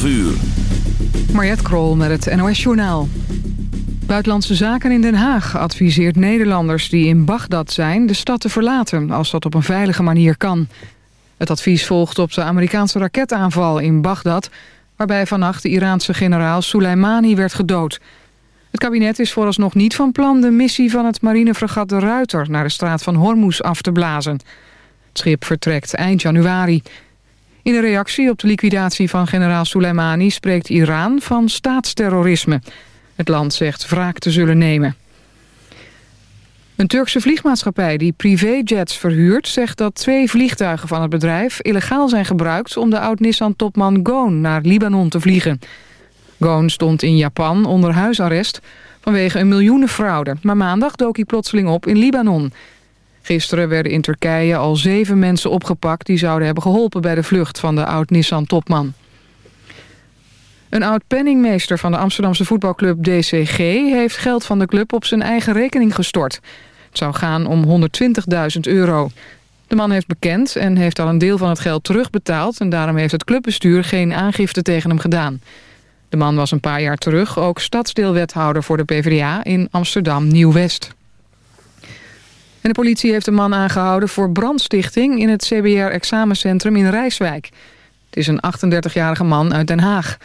12 uur. Krol met het NOS Journaal. Buitenlandse Zaken in Den Haag adviseert Nederlanders die in Bagdad zijn... de stad te verlaten, als dat op een veilige manier kan. Het advies volgt op de Amerikaanse raketaanval in Bagdad... waarbij vannacht de Iraanse generaal Soleimani werd gedood. Het kabinet is vooralsnog niet van plan... de missie van het marinefregat De Ruiter naar de straat van Hormuz af te blazen. Het schip vertrekt eind januari... In een reactie op de liquidatie van generaal Soleimani spreekt Iran van staatsterrorisme. Het land zegt wraak te zullen nemen. Een Turkse vliegmaatschappij die privéjets verhuurt... zegt dat twee vliegtuigen van het bedrijf illegaal zijn gebruikt... om de oud-Nissan-topman Goon naar Libanon te vliegen. Goon stond in Japan onder huisarrest vanwege een miljoenenfraude... maar maandag dook hij plotseling op in Libanon... Gisteren werden in Turkije al zeven mensen opgepakt... die zouden hebben geholpen bij de vlucht van de oud-Nissan-topman. Een oud-penningmeester van de Amsterdamse voetbalclub DCG... heeft geld van de club op zijn eigen rekening gestort. Het zou gaan om 120.000 euro. De man heeft bekend en heeft al een deel van het geld terugbetaald... en daarom heeft het clubbestuur geen aangifte tegen hem gedaan. De man was een paar jaar terug ook stadsdeelwethouder voor de PvdA in Amsterdam Nieuw-West. En de politie heeft een man aangehouden voor brandstichting... in het CBR-examencentrum in Rijswijk. Het is een 38-jarige man uit Den Haag.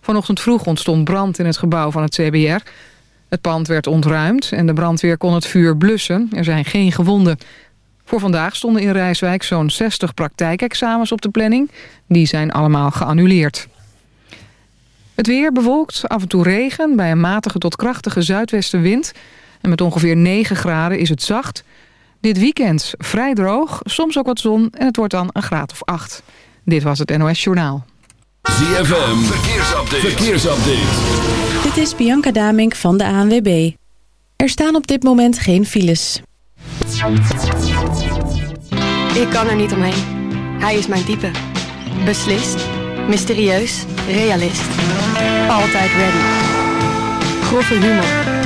Vanochtend vroeg ontstond brand in het gebouw van het CBR. Het pand werd ontruimd en de brandweer kon het vuur blussen. Er zijn geen gewonden. Voor vandaag stonden in Rijswijk zo'n 60 praktijkexamens op de planning. Die zijn allemaal geannuleerd. Het weer bewolkt, af en toe regen... bij een matige tot krachtige zuidwestenwind... En met ongeveer 9 graden is het zacht. Dit weekend vrij droog, soms ook wat zon en het wordt dan een graad of 8. Dit was het NOS Journaal. ZFM, verkeersupdate. verkeersupdate. Dit is Bianca Damink van de ANWB. Er staan op dit moment geen files. Ik kan er niet omheen. Hij is mijn type. Beslist, mysterieus, realist. Altijd ready. Grove humor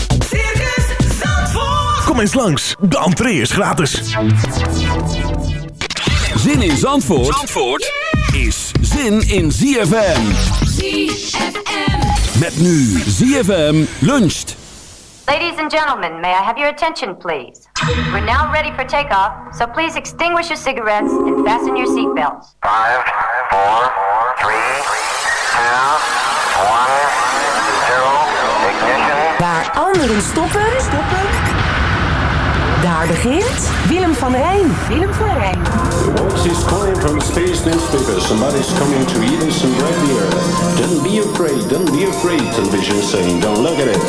Kom eens langs, de entree is gratis. Zin in Zandvoort, Zandvoort is zin in ZFM. ZFM. Met nu ZFM luncht. Ladies and gentlemen, may I have your attention, please? We're now ready for takeoff, so please extinguish your cigarettes and fasten your seatbelts. Five, four, three, two, one, Anderen stoppen. Stoppen. Daar begint Willem van Rijn. Willem van Rijn. The voice is calling from space newspaper. Somebody's coming to eat us break the earth. Don't be afraid, don't be afraid, television saying. Don't look at it.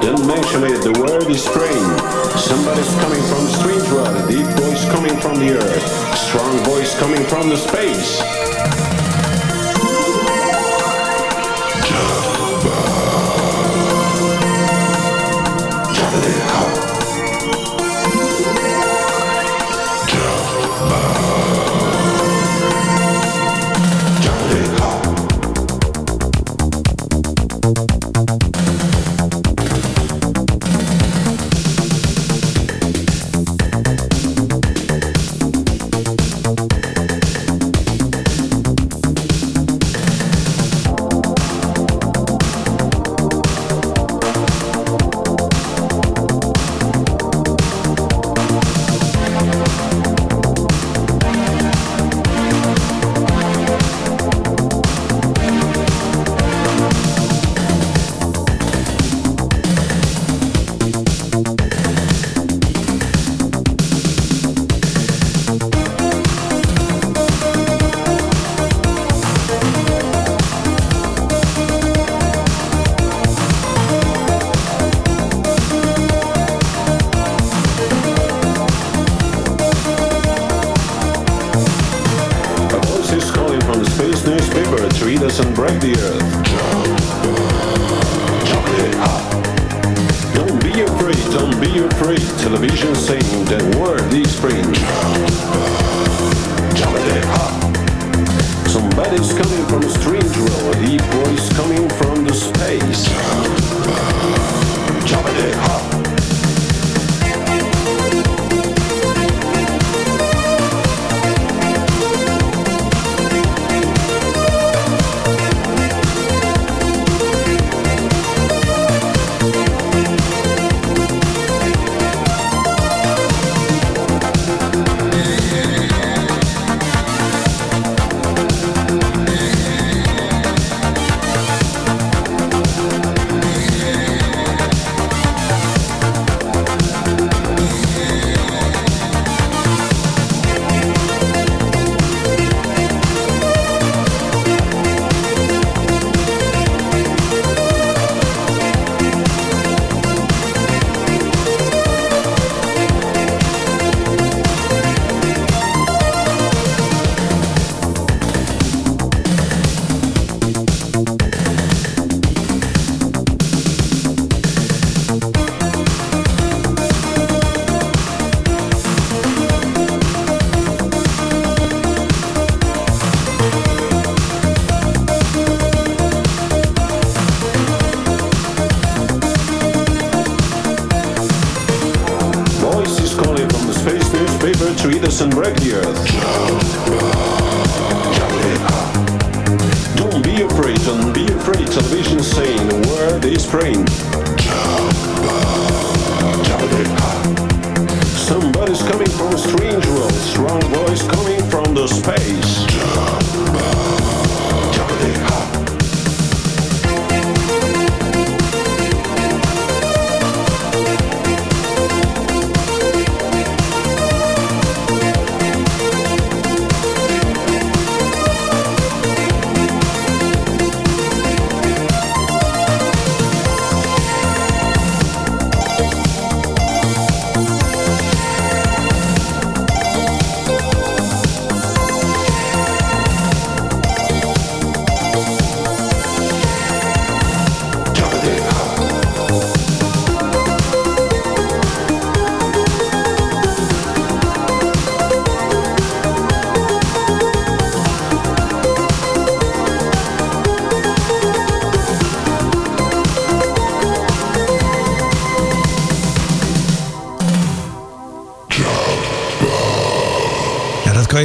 Don't mention it, the word is praying. Somebody's coming from strange world. Deep voice coming from the earth. Strong voice coming from the space.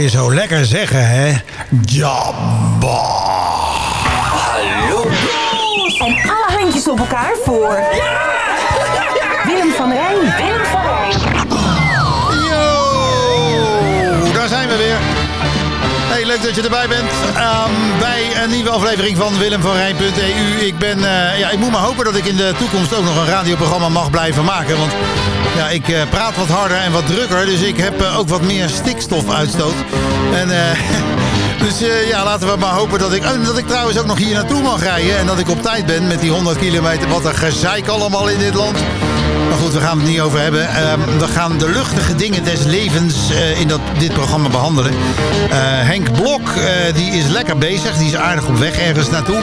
Je zo lekker zeggen, hè? Jabba. Hallo. En alle handjes op elkaar voor... leuk dat je erbij bent ehm, bij een nieuwe aflevering van Willem van Rijn.eu. Ik ben, eh, ja, ik moet maar hopen dat ik in de toekomst ook nog een radioprogramma mag blijven maken. Want ja, ik eh, praat wat harder en wat drukker, dus ik heb eh, ook wat meer stikstofuitstoot. En dus ja, laten we maar hopen dat ik, dat ik trouwens ook nog hier naartoe mag rijden. En dat ik op tijd ben met die 100 kilometer. Wat een gezeik allemaal in dit land. We gaan het niet over hebben. Ehm, we gaan de luchtige dingen des levens eh, in dat, dit programma behandelen. Eh, Henk Blok, eh, die is lekker bezig. Die is aardig op weg ergens naartoe.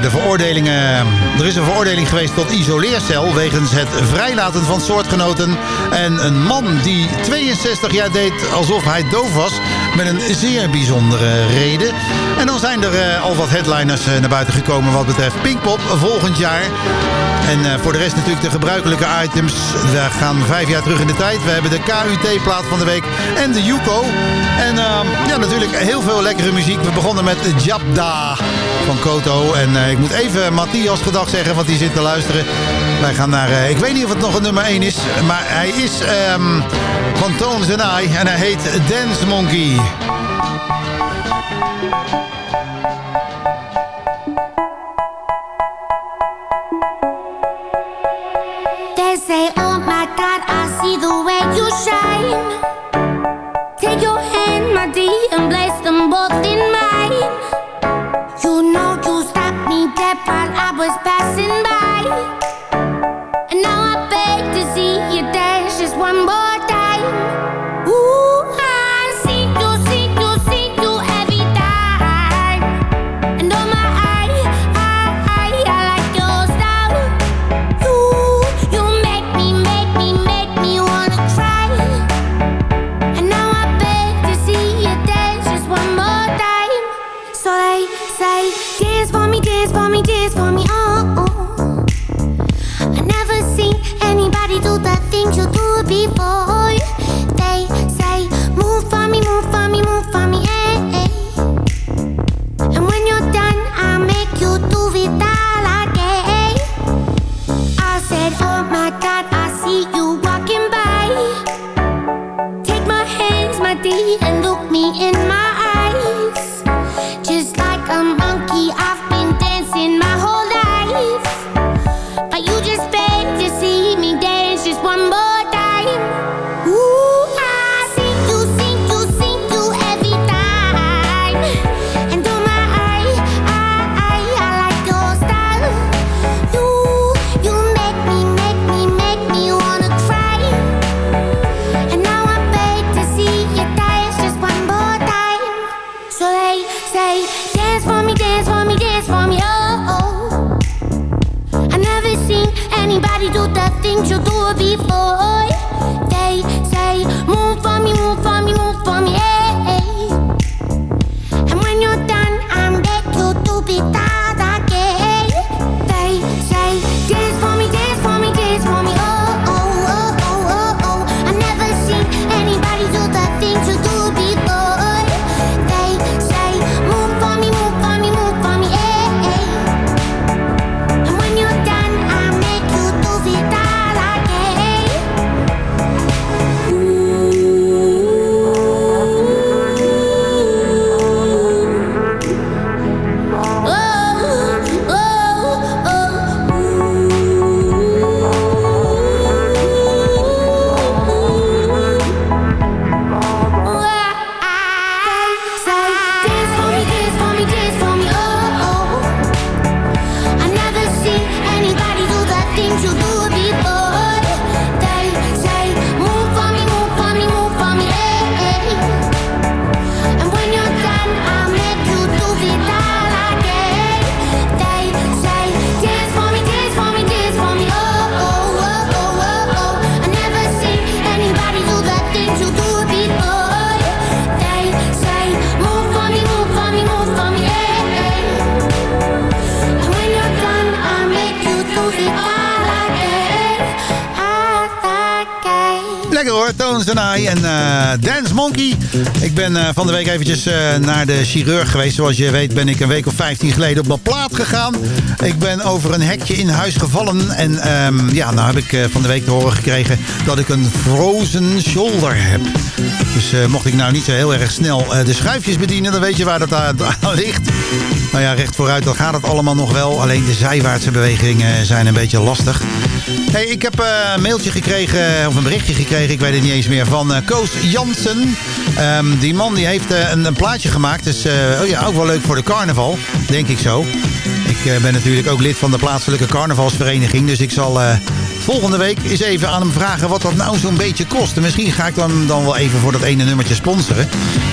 De veroordelingen, er is een veroordeling geweest tot isoleercel... wegens het vrijlaten van soortgenoten. En een man die 62 jaar deed alsof hij doof was... met een zeer bijzondere reden. En dan zijn er eh, al wat headliners eh, naar buiten gekomen... wat betreft Pinkpop volgend jaar. En eh, voor de rest natuurlijk de gebruikelijke items. We gaan vijf jaar terug in de tijd. We hebben de KUT-plaat van de week en de Yuko. En ehm, ja, natuurlijk heel veel lekkere muziek. We begonnen met Jabda van Koto. En ik moet even Matthias gedag zeggen, want die zit te luisteren. Wij gaan naar, ik weet niet of het nog een nummer 1 is. Maar hij is ehm, van Tones I en hij heet Dance Monkey. The way you shine. Van de week eventjes eh, naar de chirurg geweest. Zoals je weet ben ik een week of 15 geleden op mijn plaat gegaan. Ik ben over een hekje in huis gevallen. En ehm, ja, nou heb ik eh, van de week te horen gekregen dat ik een frozen shoulder heb. Dus eh, mocht ik nou niet zo heel erg snel de schuifjes bedienen, dan weet je waar dat aan ligt. Nou ja, recht vooruit, dan gaat het allemaal nog wel. Alleen de zijwaartse bewegingen zijn een beetje lastig. Hey, ik heb een mailtje gekregen, of een berichtje gekregen, ik weet het niet eens meer, van Koos Jansen. Ehm, die man die heeft een, een plaatje gemaakt, dus eh, oh ja, ook wel leuk voor de carnaval, denk ik zo. Ik eh, ben natuurlijk ook lid van de plaatselijke carnavalsvereniging, dus ik zal eh, volgende week eens even aan hem vragen wat dat nou zo'n beetje kost. En misschien ga ik dan, dan wel even voor dat ene nummertje sponsoren.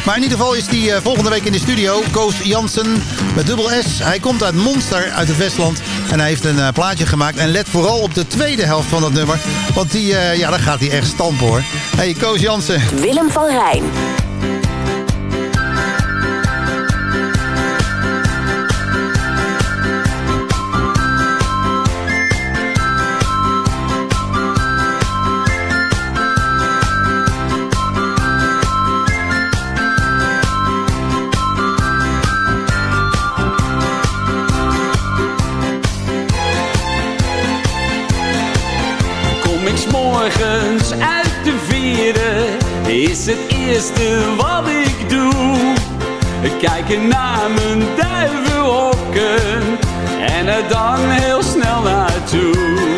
Maar in ieder geval is die volgende week in de studio, Koos Jansen met dubbel S. Hij komt uit Monster, uit het Westland. En hij heeft een plaatje gemaakt. En let vooral op de tweede helft van dat nummer. Want die, ja, daar gaat hij echt stampen hoor. Hey, Koos Jansen. Willem van Rijn. Is het eerste wat ik doe. Kijken naar mijn duivenhokken en er dan heel snel naartoe.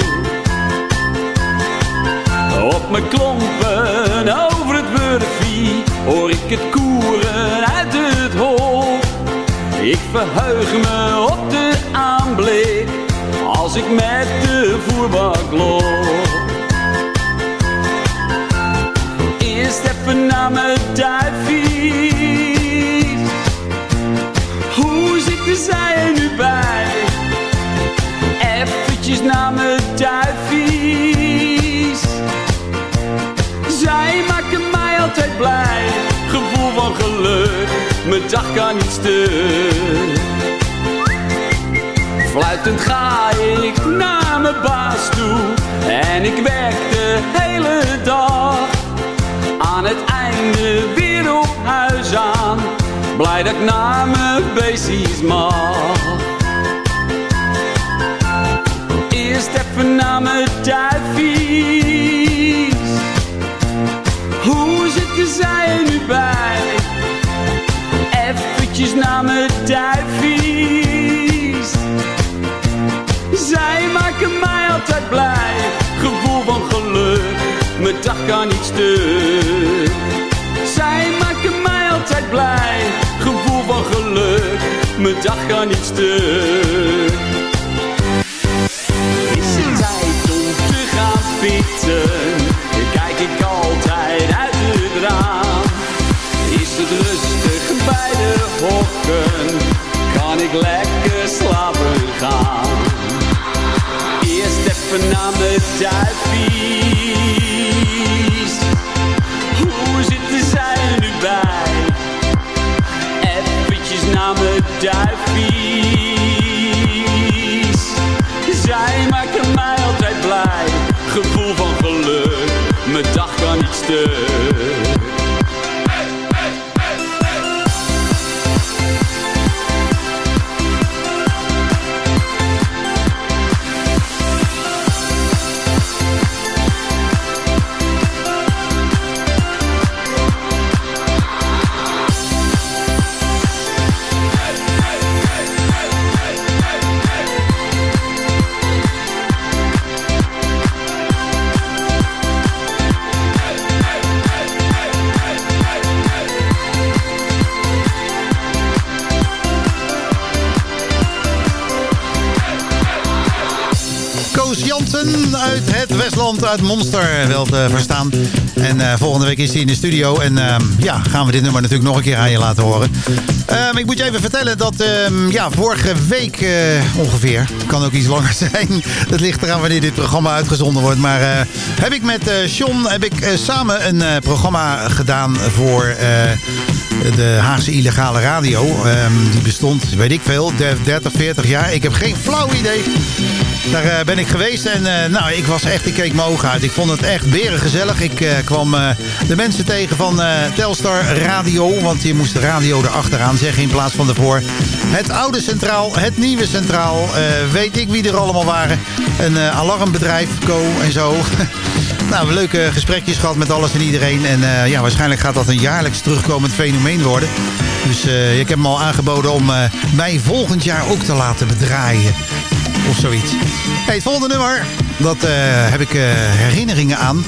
Op mijn klompen over het wurfie hoor ik het koeren uit het hol. Ik verheug me op de aanblik als ik met de voerbak loop. Even naar mijn duifies. Hoe zitten zij er nu bij? Eventjes naar mijn duifies. Zij maken mij altijd blij. Gevoel van geluk, mijn dag kan niet stuk. Fluitend ga ik naar mijn baas toe en ik werk de hele dag. Aan het einde weer op huis aan, blij dat ik naar mijn beestjes mag. Eerst even naar mijn. Hoe zitten zij er nu bij? Eventjes naar mijn duifies. Zij maken mij altijd blij. Gevoel van geluk, mijn dag kan niet stuk. Zij maken mij altijd blij. Gevoel van geluk, mijn dag kan niet stuk. Is het tijd om te gaan fietsen? Kijk ik altijd uit het raam. Is het rustig bij de hokken? Kan ik lekker slapen gaan? Eerst even naar mijn duifies. Duifies. Zij maken mij altijd blij. Gevoel van geluk, mijn dag kan niet stuk. Uit Monster, wel te verstaan. En eh, volgende week is hij in de studio. En ehm, ja, gaan we dit nummer natuurlijk nog een keer aan je laten horen. Ehm, ik moet je even vertellen dat ehm, ja, vorige week eh, ongeveer, kan ook iets langer zijn. Het ligt eraan wanneer dit programma uitgezonden wordt. Maar eh, heb ik met John heb ik, samen een programma gedaan voor... de Haagse illegale radio. Die bestond, weet ik veel, 30, 40 jaar. Ik heb geen flauw idee. Daar ben ik geweest en nou, ik was echt, ik keek Ik vond het echt berengezellig. Ik eh, kwam eh, de mensen tegen van eh, Telstar Radio, want je moest de radio erachteraan zeggen in plaats van ervoor. Het oude centraal, het nieuwe centraal, weet ik wie er allemaal waren. Een alarmbedrijf, Co en zo. nou, leuke gesprekjes gehad met alles en iedereen. En ja, waarschijnlijk gaat dat een jaarlijks terugkomend fenomeen worden. Dus ik heb hem al aangeboden om mij volgend jaar ook te laten bedraaien. Of zoiets. Hey, het volgende nummer, dat eh, heb ik eh, herinneringen aan.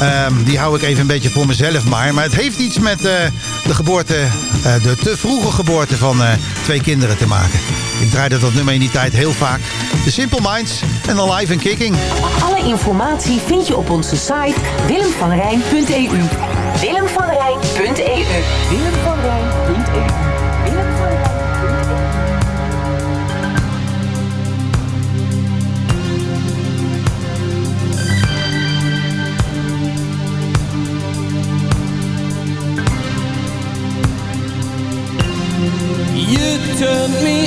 Ehm, die hou ik even een beetje voor mezelf maar. Maar het heeft iets met eh, de geboorte, eh, de te vroege geboorte van eh, twee kinderen te maken. Ik draaide dat nummer in die tijd heel vaak. The Simple Minds en Alive and Kicking. Alle informatie vind je op onze site willemvanrijn.eu. Willemvanrijn.eu. Willemvanrijn.eu. You turned me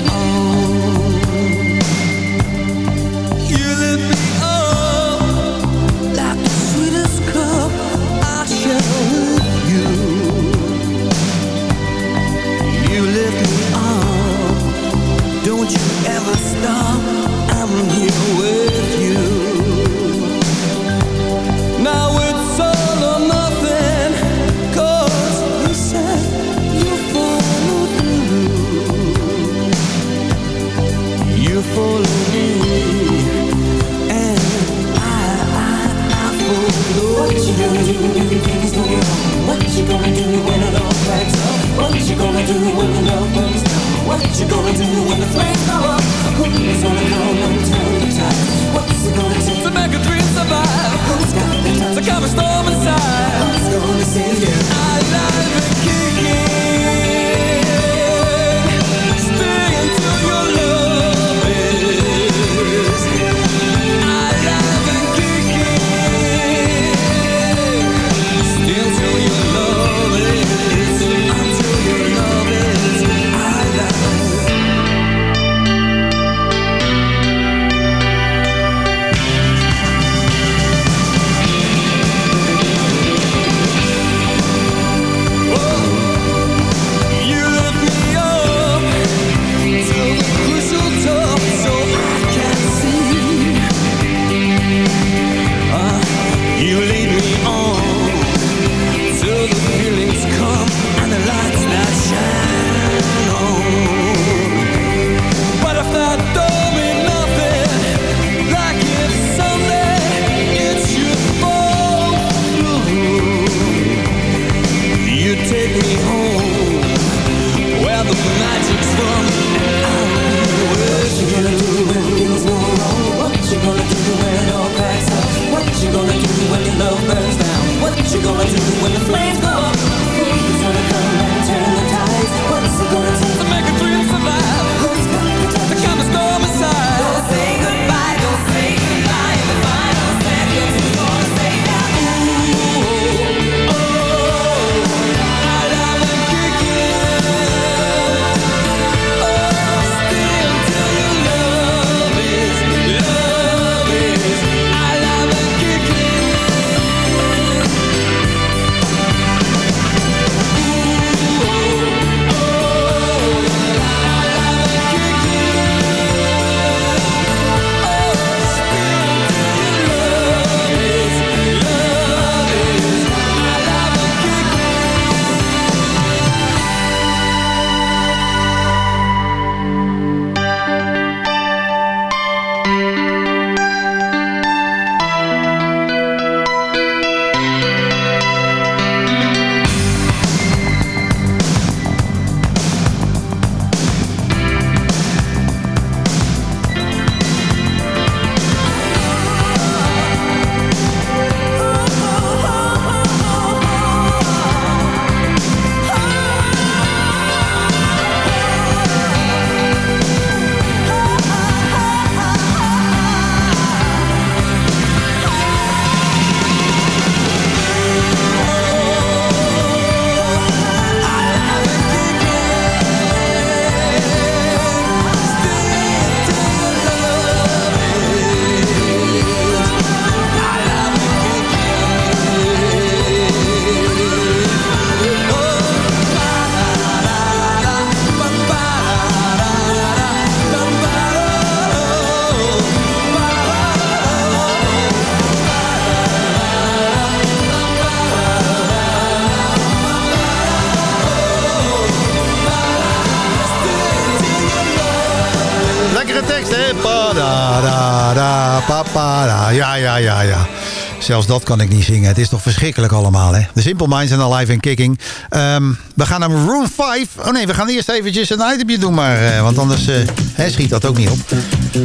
Zelfs dat kan ik niet zingen. Het is toch verschrikkelijk allemaal, hè? De Simple Minds zijn alive en kicking. Ehm, we gaan naar Room 5. Oh nee, we gaan eerst eventjes een itemje doen maar. eh, want anders eh, schiet dat ook niet op.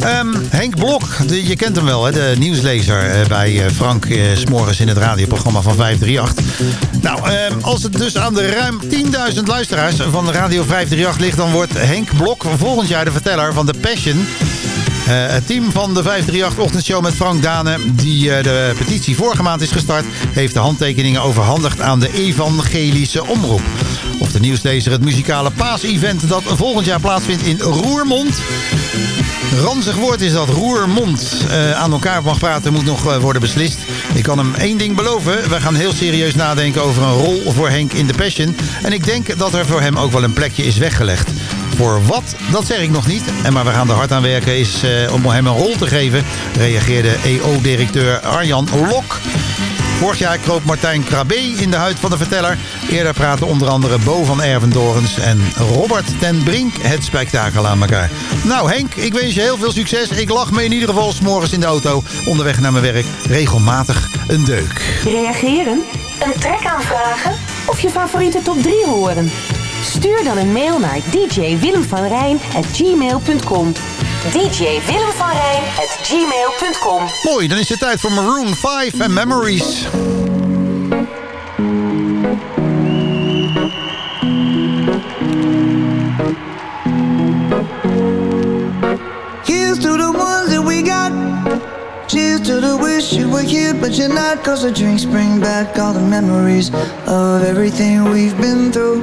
Ehm, Henk Blok, je kent hem wel, hè? De nieuwslezer eh, bij Frank Smorgens in het radioprogramma van 538. Nou, ehm, als het dus aan de ruim 10.000 luisteraars van Radio 538 ligt... dan wordt Henk Blok volgend jaar de verteller van The Passion... Eh, het team van de 538-ochtendshow met Frank Dane... die eh, de petitie vorige maand is gestart... heeft de handtekeningen overhandigd aan de Evangelische Omroep. Of de nieuwslezer het muzikale paas-event... dat volgend jaar plaatsvindt in Roermond... Ranzig woord is dat Roermond eh, aan elkaar mag praten moet nog worden beslist. Ik kan hem één ding beloven. Wij gaan heel serieus nadenken over een rol voor Henk in The Passion. En ik denk dat er voor hem ook wel een plekje is weggelegd. Voor wat, dat zeg ik nog niet. En maar we gaan er hard aan werken is eh, om hem een rol te geven. Reageerde EO-directeur Arjan Lok. Vorig jaar kroop Martijn Krabbe in de huid van de verteller. Eerder praten onder andere Bo van Ervendorens en Robert ten Brink het spektakel aan elkaar. Nou Henk, ik wens je heel veel succes. Ik lach me in ieder geval 's morgens in de auto onderweg naar mijn werk regelmatig een deuk. Reageren? Een track aanvragen? Of je favoriete top 3 horen? Stuur dan een mail naar djwillemvanrijn.gmail.com djwillemvanrijn.gmail.com Mooi, dan is het tijd voor Maroon 5 en Memories. Here's to the ones that we got. Cheers to the wish you were here, but you're not. Cause the drinks bring back all the memories of everything we've been through.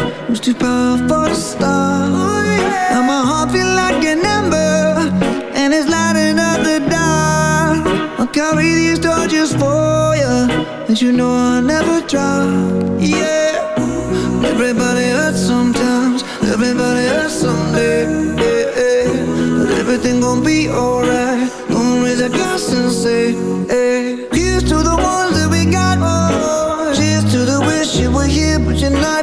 too powerful to stop. Now my heart feel like an ember and it's lighting up the dark. I'll carry these torches for you, and you know I'll never drop. Yeah, everybody hurts sometimes, everybody hurts someday. Yeah, yeah. But everything gon' be alright.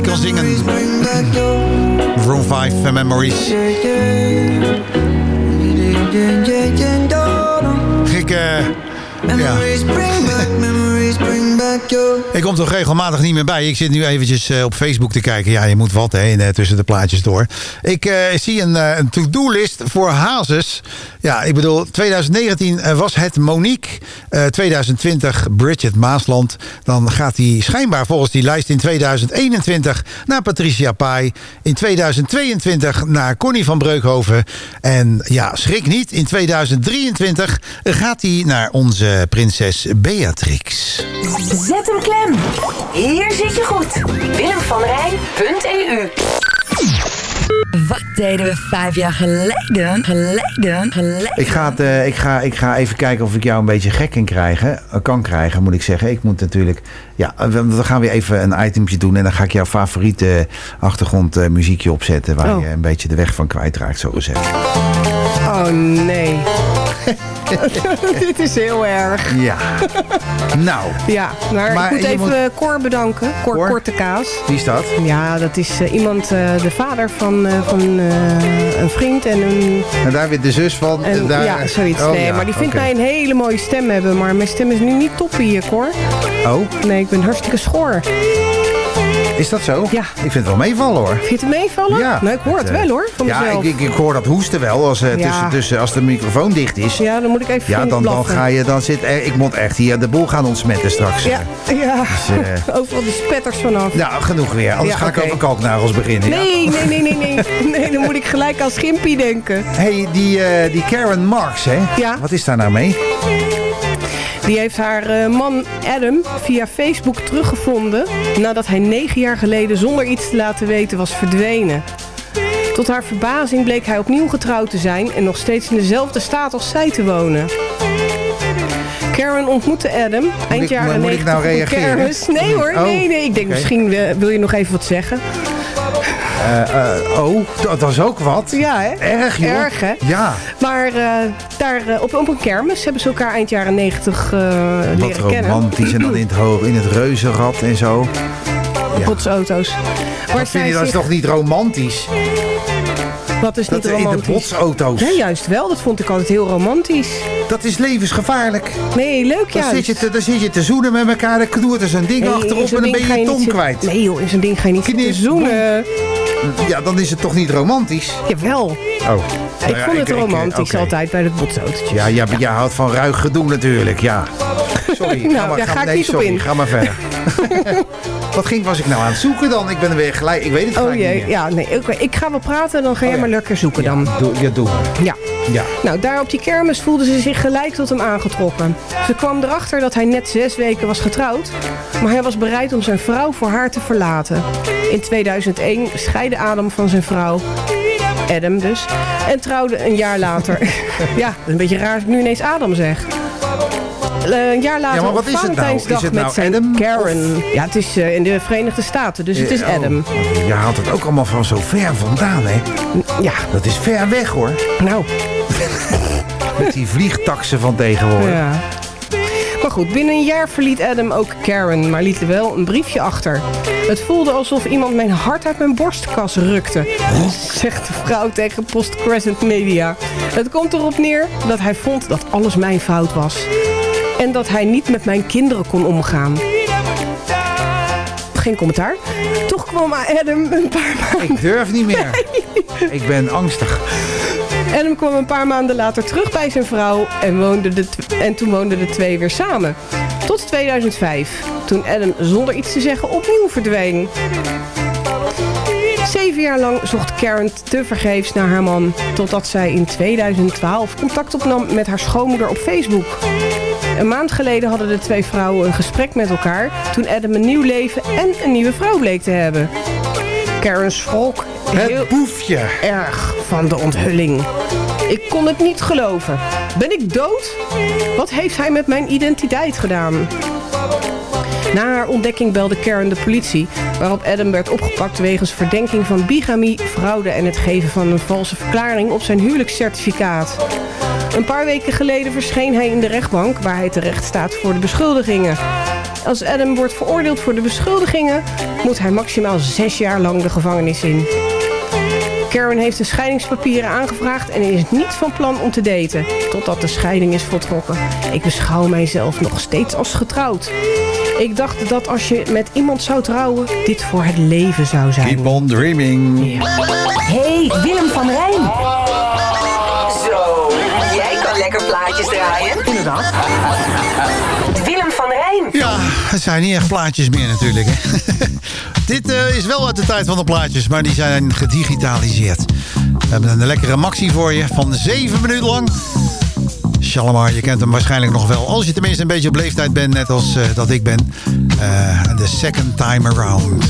mee kan zingen. Room 5 en Memories. Ik, eh... Ja. Ik kom toch regelmatig niet meer bij. Ik zit nu eventjes eh, op Facebook te kijken. Ja, je moet wat hè, eh, tussen de plaatjes door. Ik eh, zie een, een to-do-list voor Hazes. Ja, ik bedoel, 2019 eh, was het Monique. Eh, 2020 Bridget Maasland. Dan gaat hij schijnbaar volgens die lijst in 2021 naar Patricia Pai. In 2022 naar Connie van Breukhoven. En ja, schrik niet, in 2023 gaat hij naar onze prinses Beatrix. Zet hem. Hier zit je goed. Willem van Rijn.eu Wat deden we vijf jaar geleden? Geleden? Geleden? Ik ga, het, eh, ik, ga, ik ga even kijken of ik jou een beetje gek kan krijgen. eh, kan krijgen, moet ik zeggen. Ik moet natuurlijk... Ja, we, we gaan weer even een itempje doen. En dan ga ik jouw favoriete achtergrondmuziekje opzetten. Waar Oh. je een beetje de weg van kwijtraakt, zo gezegd. Oh nee. Dit is heel erg. Ja. Nou. Ja, maar, Maar ik moet even eh, Cor bedanken. Cor, Cor? Korte Kaas. Wie is dat? Ja, dat is eh, iemand, eh, de vader van, van een vriend en een... En daar weer de zus van. En, en daar... ja, zoiets. Oh, nee, ja, maar die vindt mij een hele mooie stem hebben. Maar mijn stem is nu niet toppie, Cor. Oh, Nee, ik ben hartstikke schor. Is dat zo? Ja. Ik vind het wel meevallen hoor. Vind je het meevallen? Ja. Nou, ik hoor het eh, wel hoor, van ja, mezelf. ik, ik, ik hoor dat hoesten wel. Als, Ja. tussen, tussen, als de microfoon dicht is. Ja, dan moet ik even Ja, dan, dan ga je, dan zit, eh, ik moet echt hier de boel gaan ontsmetten straks. Ja, ja. Dus, overal die spetters vanaf. Nou, genoeg weer. Anders Ja, ga ik over kalknagels beginnen. ja? Nee, nee, nee, nee, nee. Nee, dan moet ik gelijk aan Schimpie denken. hey, die, die Karen Marks, hè? Ja. Wat is daar nou mee? Die heeft haar eh, man Adam via Facebook teruggevonden... nadat hij negen jaar geleden zonder iets te laten weten was verdwenen. Tot haar verbazing bleek hij opnieuw getrouwd te zijn... en nog steeds in dezelfde staat als zij te wonen. Karen ontmoette Adam eind ik- jaren moet ik 90 nou op reageren? kermis. Nee hoor, Oh, nee, nee. Ik denk misschien eh, wil je nog even wat zeggen. Eh, eh, oh, dat was ook wat. Ja, hè? Erg, joh. Erg, hè? Ja. Maar eh, daar op, op een kermis hebben ze elkaar eind jaren 90 eh Wat leren kennen. romantisch. En dan in het, hoog, in het reuzenrad en zo. Ja. Botsauto's. Wat vind je, dat is zich- toch niet romantisch? Wat is Dat niet in de romantisch? botsauto's. Nee, juist wel. Dat vond ik altijd heel romantisch. Dat is levensgevaarlijk. Nee, leuk Dan juist. zit, je te, dan zit je te zoenen met elkaar, dan knoert er zo'n ding Nee, achterop en dan ben je je tong kwijt. Nee joh, in zo'n ding ga je niet Knip, zoenen. Ja, dan is het toch niet romantisch? Jawel. Oh. Ik Nou ja, vond het ik- ik- romantisch oké. altijd bij het botsautootje. Ja, jij, jij houdt van ruig gedoe natuurlijk, ja. Sorry, Nou, daar ga ik nee, niet op sorry, in. ga maar verder. Wat ging, was ik nou aan het zoeken dan? Ik ben er weer gelijk, ik weet het Oh gelijk niet jee, meer. ja, nee, oké. Ik ga wel praten, dan ga jij maar lekker zoeken dan. Doe, ja, doe maar. Ja. Ja. Nou, daar op die kermis voelde ze zich gelijk tot hem aangetrokken. Ze kwam erachter dat hij net zes weken was getrouwd, maar hij was bereid om zijn vrouw voor haar te verlaten. In 2001 scheidde Adam van zijn vrouw, Adam dus, en trouwde een jaar later. ja, dat is een beetje raar als ik nu ineens Adam zeg. Eh, Een jaar later Ja, maar wat is het nou? Valentijnsdag Is het met nou zijn Adam Karen. Ja, het is eh, in de Verenigde Staten, dus het is oh. Adam. Je haalt het ook allemaal van zo ver vandaan, hè? Ja. Dat is ver weg, hoor. Nou. Met die vliegtaxen van tegenwoordig. Ja. Maar goed, binnen een jaar verliet Adam ook Karen, maar liet er wel een briefje achter. Het voelde alsof iemand mijn hart uit mijn borstkas rukte, zegt de vrouw tegen Post Crescent Media. Het komt erop neer dat hij vond dat alles mijn fout was. En dat hij niet met mijn kinderen kon omgaan. Geen commentaar. Toch kwam Adam een paar maanden... Ik durf niet meer. Ik ben angstig. Adam kwam een paar maanden later terug bij zijn vrouw en, woonde de en toen woonden de twee weer samen. Tot 2005, toen Adam zonder iets te zeggen opnieuw verdween. Zeven jaar lang zocht Karen tevergeefs naar haar man, totdat zij in 2012 contact opnam met haar schoonmoeder op Facebook. Een maand geleden hadden de twee vrouwen een gesprek met elkaar toen Adam een nieuw leven en een nieuwe vrouw bleek te hebben. Karen schrok heel boefje. erg van de onthulling. Ik kon het niet geloven. Ben ik dood? Wat heeft hij met mijn identiteit gedaan? Na haar ontdekking belde Karen de politie, waarop Adam werd opgepakt wegens verdenking van bigamie, fraude en het geven van een valse verklaring op zijn huwelijkscertificaat. Een paar weken geleden verscheen hij in de rechtbank waar hij terecht staat voor de beschuldigingen. Als Adam wordt veroordeeld voor de beschuldigingen, moet hij maximaal zes jaar lang de gevangenis in. Karen heeft de scheidingspapieren aangevraagd en is niet van plan om te daten. Totdat de scheiding is voltrokken. Ik beschouw mijzelf nog steeds als getrouwd. Ik dacht dat als je met iemand zou trouwen, dit voor het leven zou zijn. Keep on dreaming. Hey, Willem van Rijn. Plaatjes draaien. Inderdaad. Willem van Rijn. Ja, het zijn niet echt plaatjes meer natuurlijk. Hè? Dit eh, is wel uit de tijd van de plaatjes, maar die zijn gedigitaliseerd. We hebben een lekkere maxi voor je van 7 minuten lang. Shalimar, je kent hem waarschijnlijk nog wel. Als je tenminste een beetje op leeftijd bent, net als eh, dat ik ben. Eh, the second time around.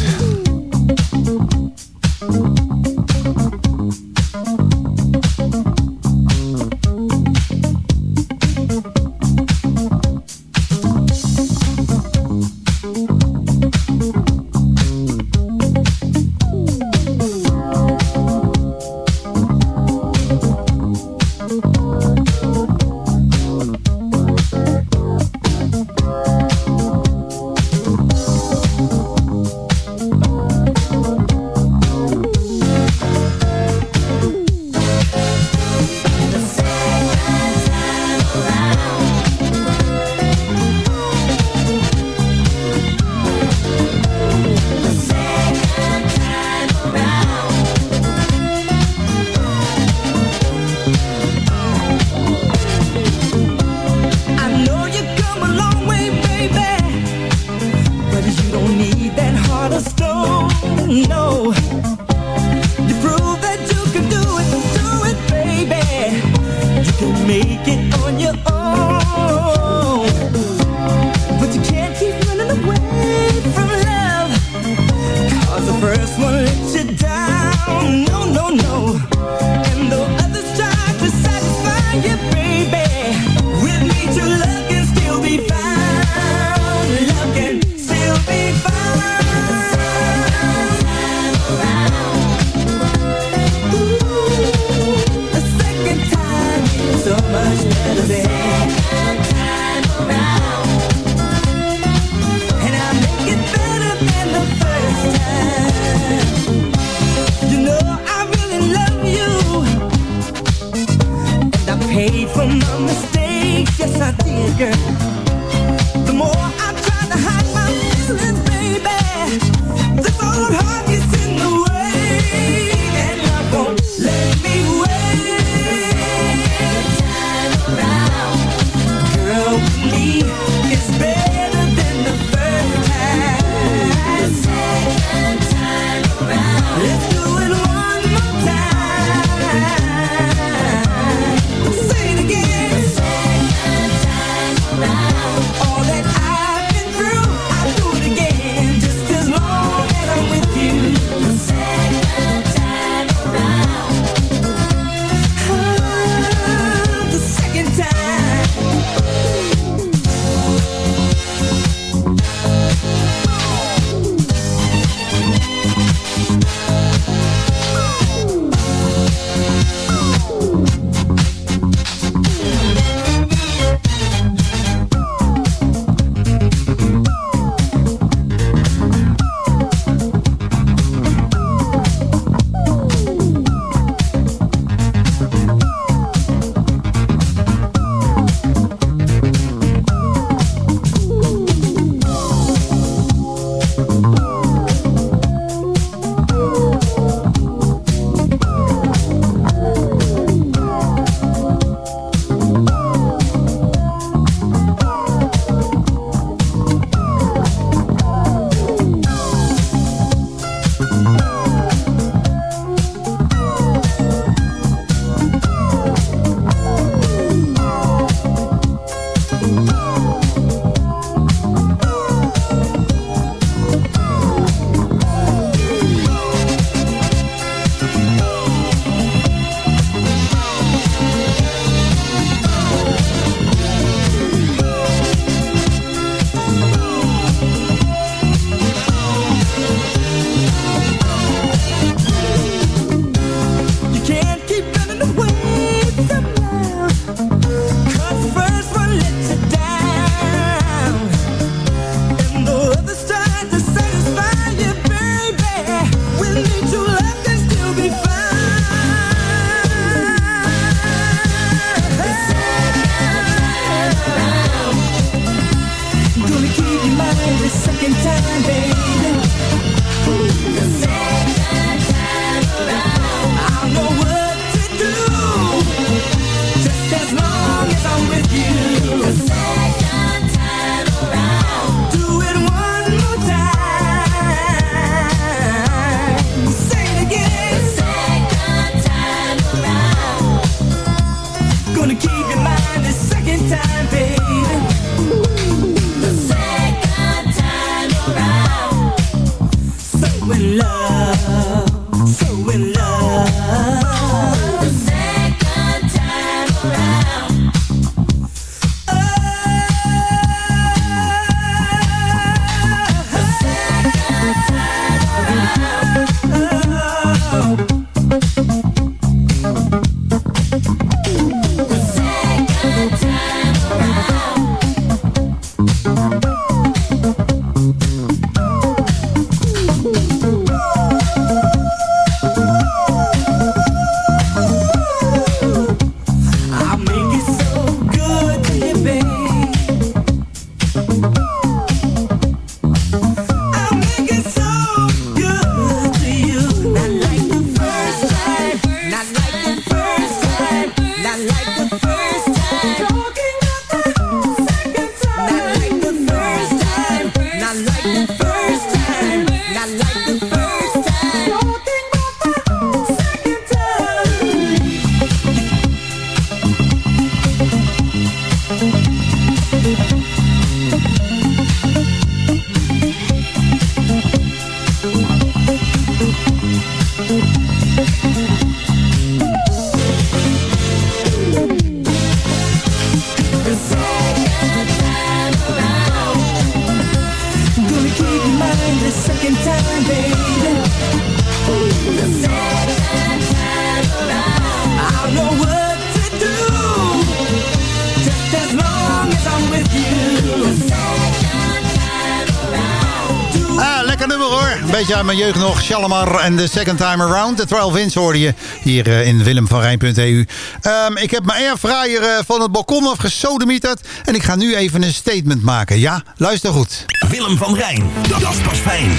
Mijn jeugd nog. Shalimar en The Second Time Around. De 12 inch hoorde je hier eh, in Willem van Rijn.eu. Ehm, ik heb mijn airfryer eh, van het balkon afgesodemieterd. En ik ga nu even een statement maken. Ja, luister goed. Willem van Rijn, dat is pas fijn.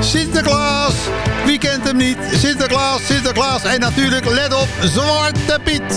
Sinterklaas, wie kent hem niet? Sinterklaas, Sinterklaas en natuurlijk, let op, Zwarte Piet.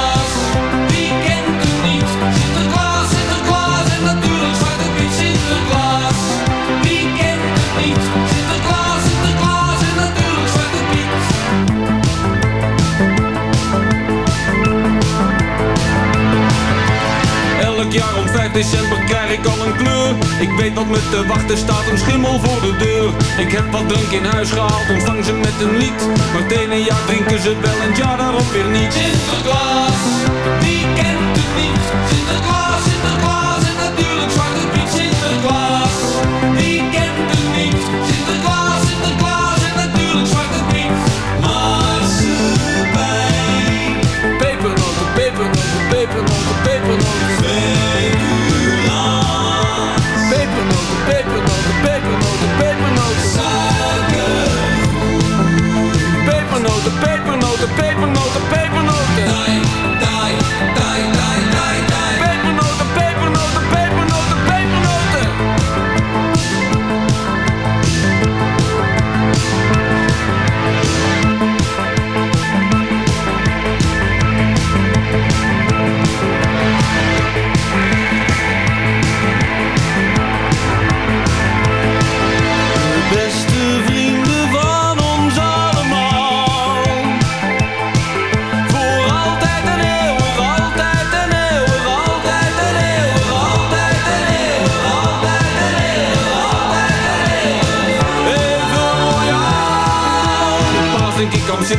december krijg ik al een kleur. Ik weet wat me te wachten staat, een schimmel voor de deur. Ik heb wat drank in huis gehaald, ontvang ze met een lied. Maar het ene jaar drinken ze wel en het jaar daarop weer niet. Sinterklaas, wie kent het niet? Sinterklaas, Sinterklaas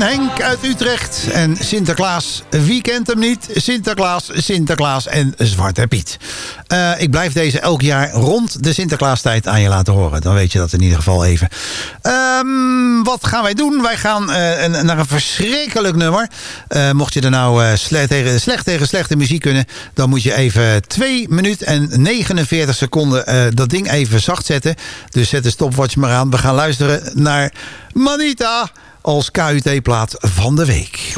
En Henk uit Utrecht. En Sinterklaas, wie kent hem niet? Sinterklaas, Sinterklaas en Zwarte Piet. Eh, ik blijf deze elk jaar rond de Sinterklaastijd aan je laten horen. Dan weet je dat in ieder geval even. Ehm, wat gaan wij doen? Wij gaan eh, naar een verschrikkelijk nummer. Eh, mocht je er nou slecht, tegen, slecht tegen slechte muziek kunnen... dan moet je even 2 minuten en 49 seconden dat ding even zacht zetten. Dus zet de stopwatch maar aan. We gaan luisteren naar Manita als KUT-plaat van de week.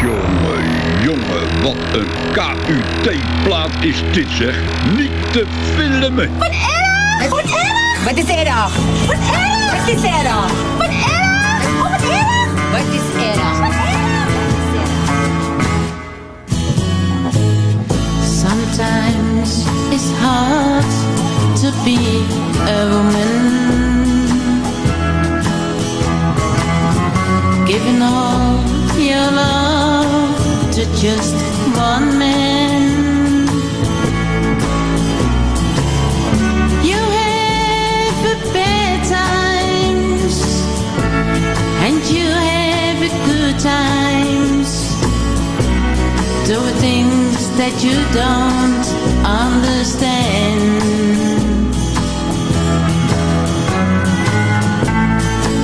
Jongen, jongen, wat een KUT-plaat is dit zeg. Niet te filmen. Wat erg! Wat erg! Wat is erg? Wat erg! Wat is erg? Wat erg! Oh, wat erg! Wat is erg? Wat Sometimes it's hard to be a woman. Giving all your love to just one man. You have bad times and you have the good times. Doing things that you don't understand.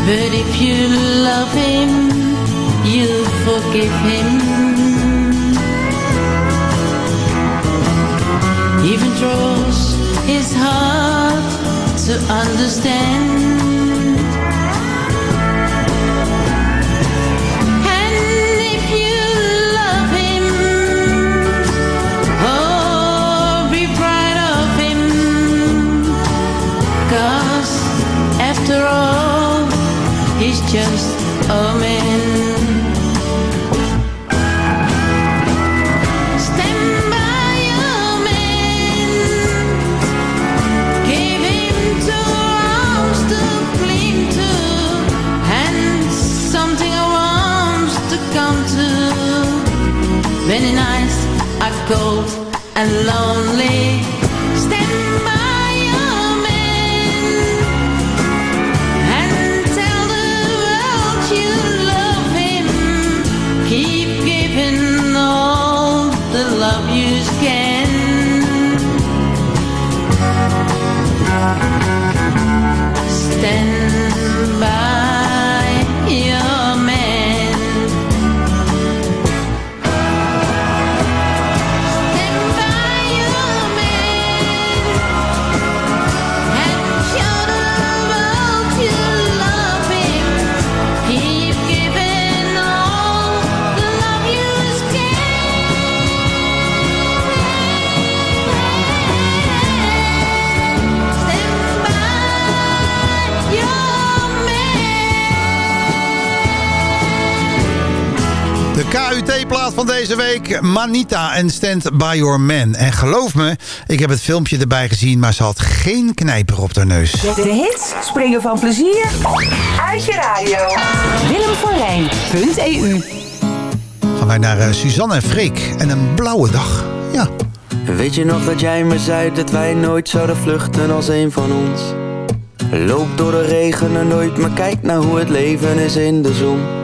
But if you love him, you'll forgive him. Even draws his heart to understand. To come to. Many nights are cold and lonely. Van deze week, Manita en Stand By Your Man. En geloof me, ik heb het filmpje erbij gezien, maar ze had geen knijper op haar neus. De hits springen van plezier uit je radio. Willem van Rijn.eu Gaan wij naar eh, Suzanne en Freek en een blauwe dag. Ja. Weet je nog dat jij me zei dat wij nooit zouden vluchten als een van ons? Loop door de regen en nooit, maar kijk naar hoe het leven is in de zon.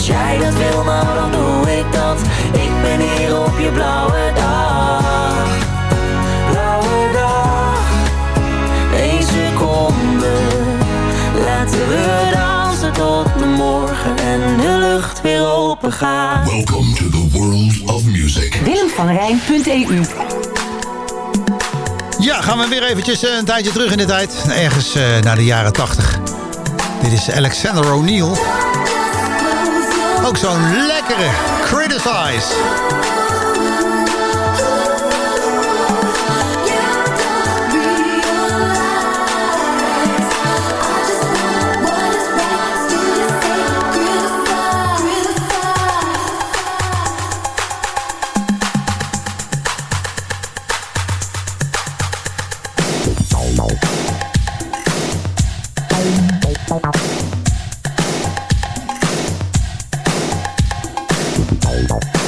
Als jij dat wil, nou dan doe ik dat Ik ben hier op je blauwe dag Blauwe dag Eén seconde Laten we dansen tot de morgen En de lucht weer open gaat Welcome to the world of music. Willemvanrijn.eu Ja, gaan we weer eventjes eh, een tijdje terug in de tijd. Ergens eh, naar de jaren 80. Dit is Alexander O'Neill. Ook zo'n lekkere Criticize. Thank you.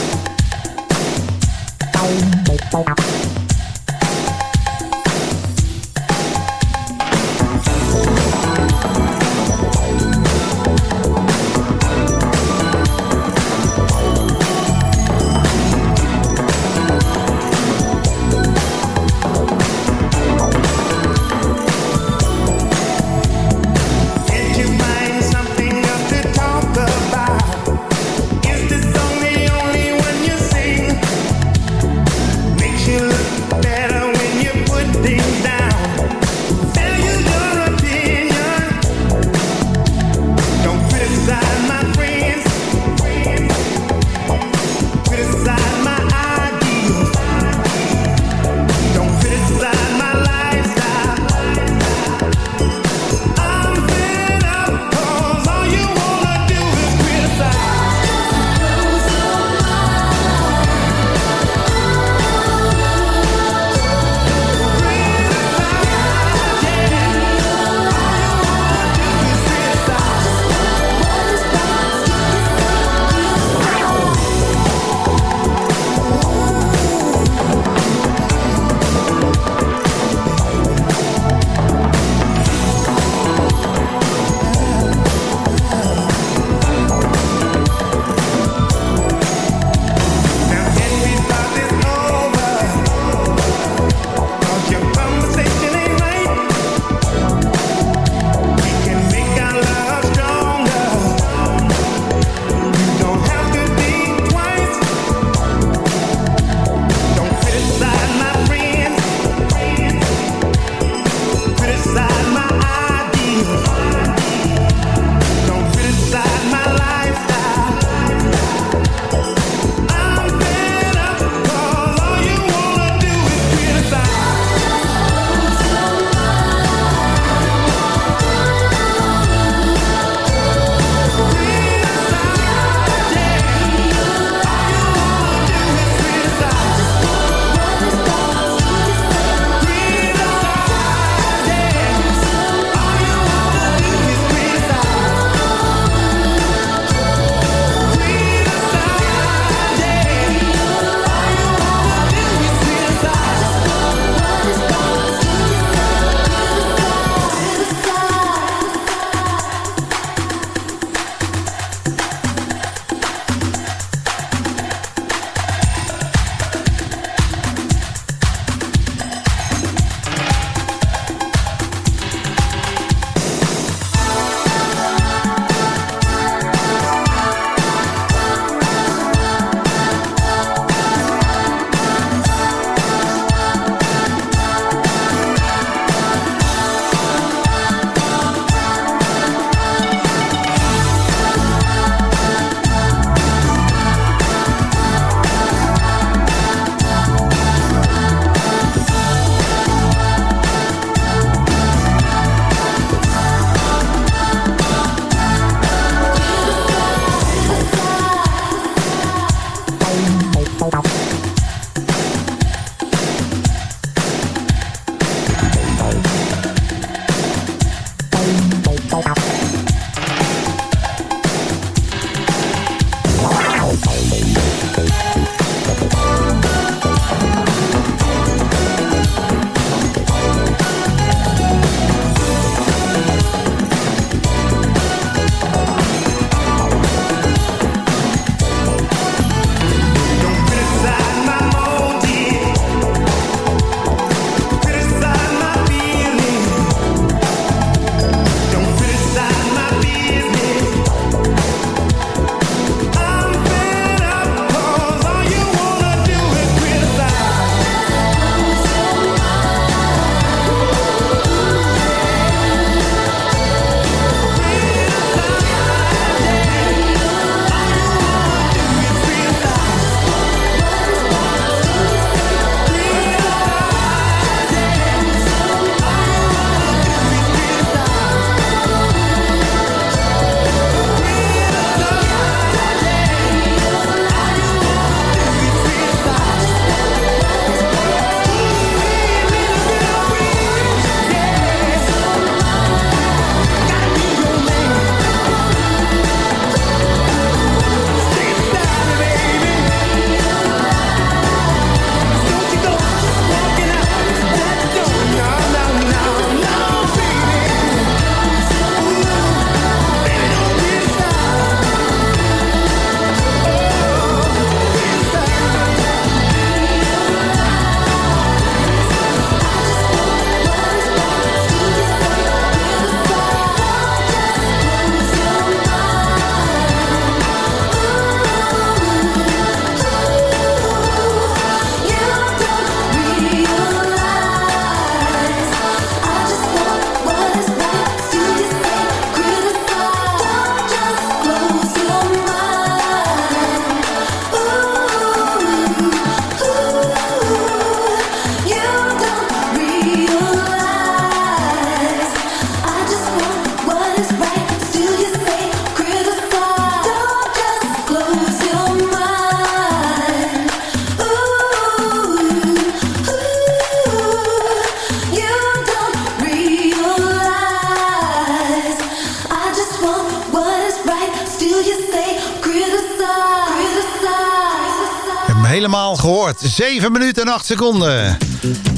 7 minuten en 8 seconden.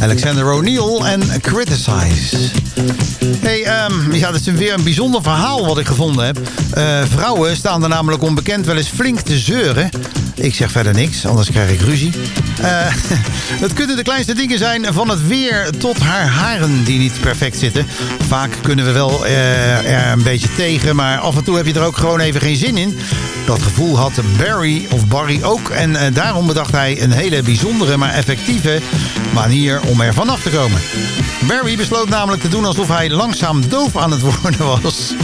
Alexander O'Neill en Criticize. Hey, ehm, ja, dat is weer een bijzonder verhaal wat ik gevonden heb. Eh, vrouwen staan er namelijk onbekend wel eens flink te zeuren. Ik zeg verder niks, anders krijg ik ruzie. Eh, het kunnen de kleinste dingen zijn van het weer tot haar haren die niet perfect zitten. Vaak kunnen we wel eh, een beetje tegen, maar af en toe heb je er ook gewoon even geen zin in. Dat gevoel had Barry of Barry ook en eh, daarom bedacht hij een hele bijzondere maar effectieve manier om er vanaf te komen. Barry besloot namelijk te doen alsof hij langzaam doof aan het worden was.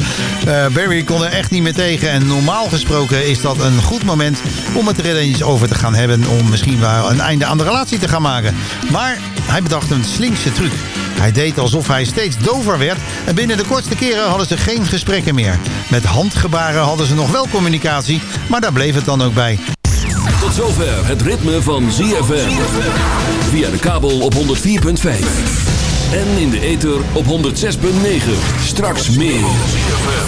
Eh, Barry kon er echt niet meer tegen en normaal gesproken is dat een goed moment om het er over te gaan hebben om misschien wel een einde aan de relatie te gaan maken. Maar hij bedacht een slinkse truc. Hij deed alsof hij steeds dover werd en binnen de kortste keren hadden ze geen gesprekken meer. Met handgebaren hadden ze nog wel communicatie, maar daar bleef het dan ook bij. Tot zover het ritme van ZFM. Via de kabel op 104.5. En in de ether op 106.9. Straks meer.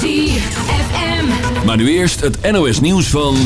ZFM. Maar nu eerst het NOS nieuws van...